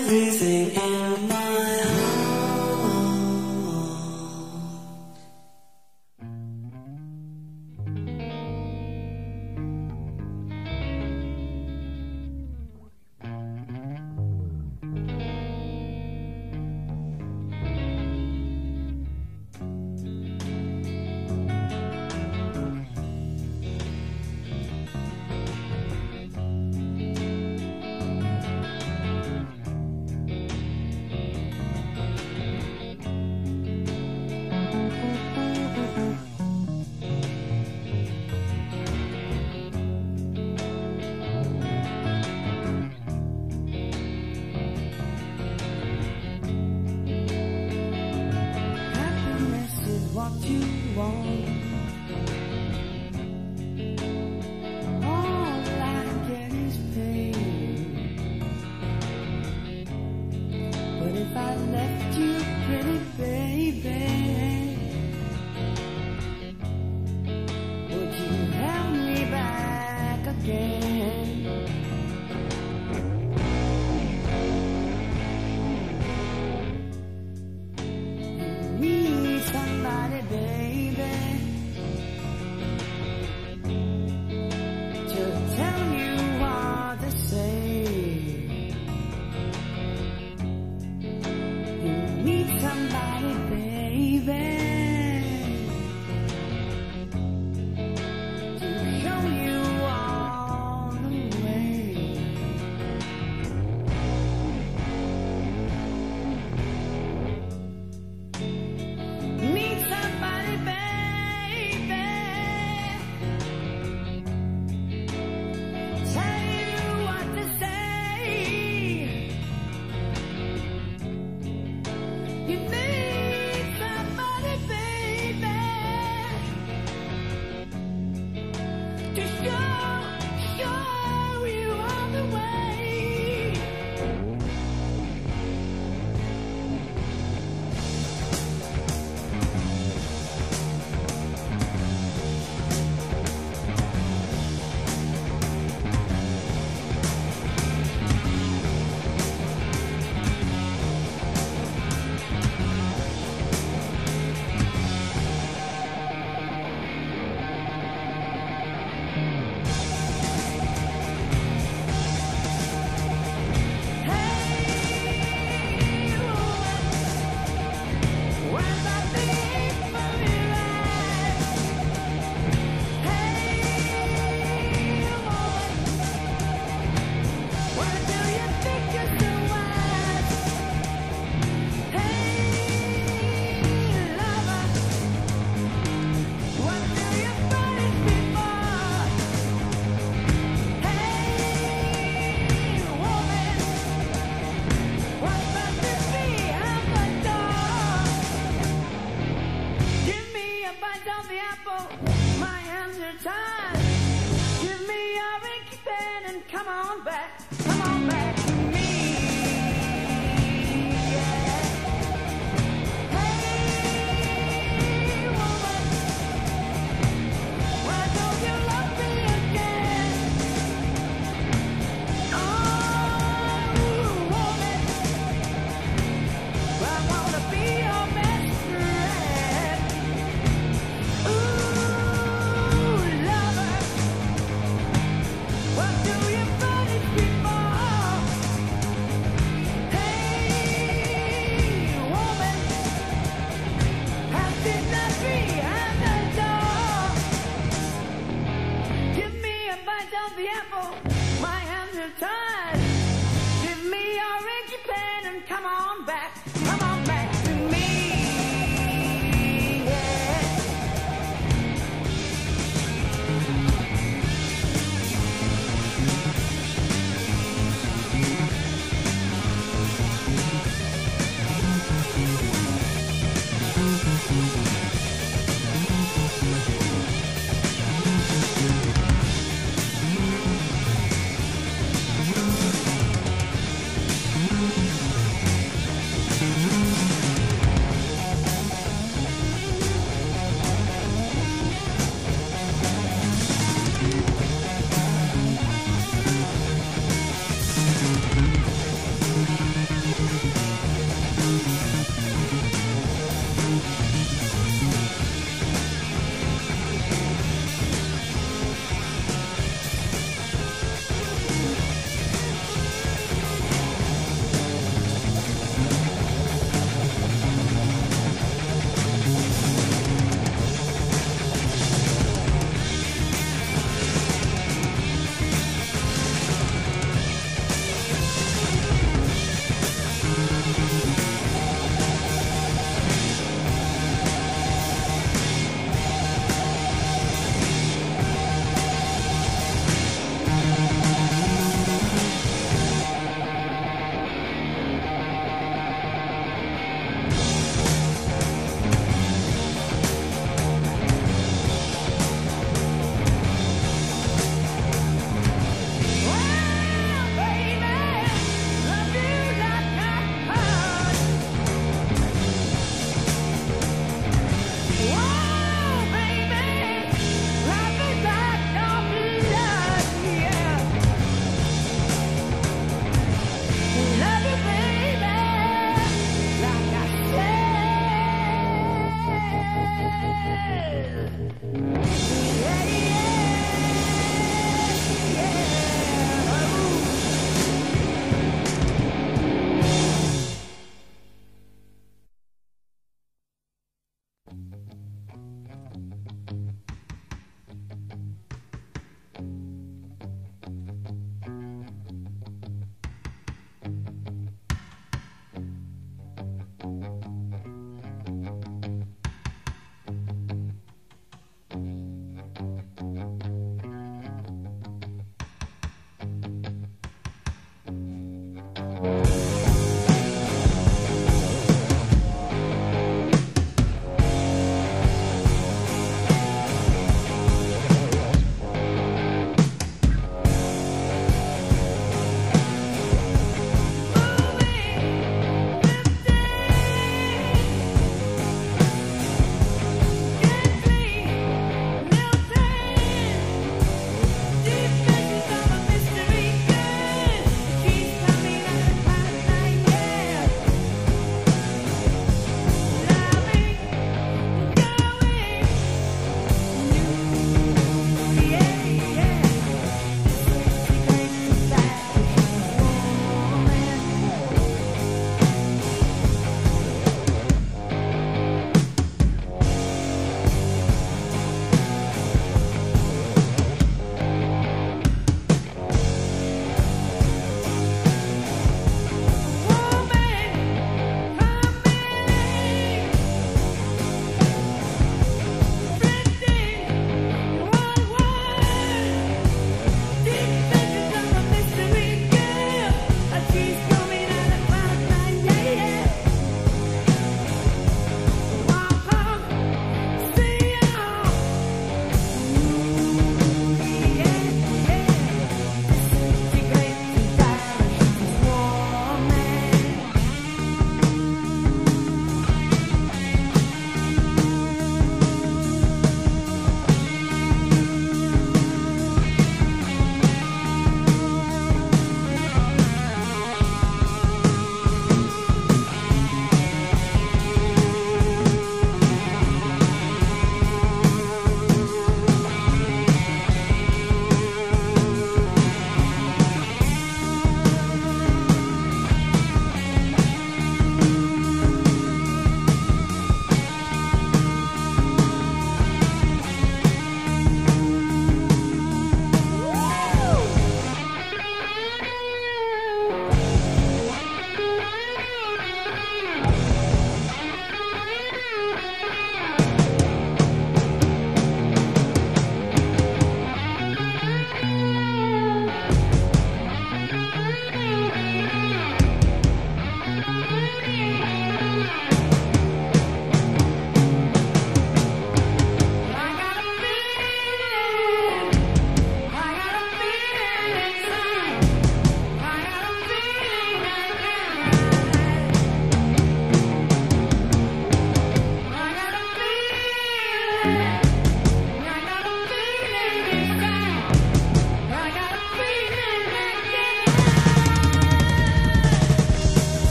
everything in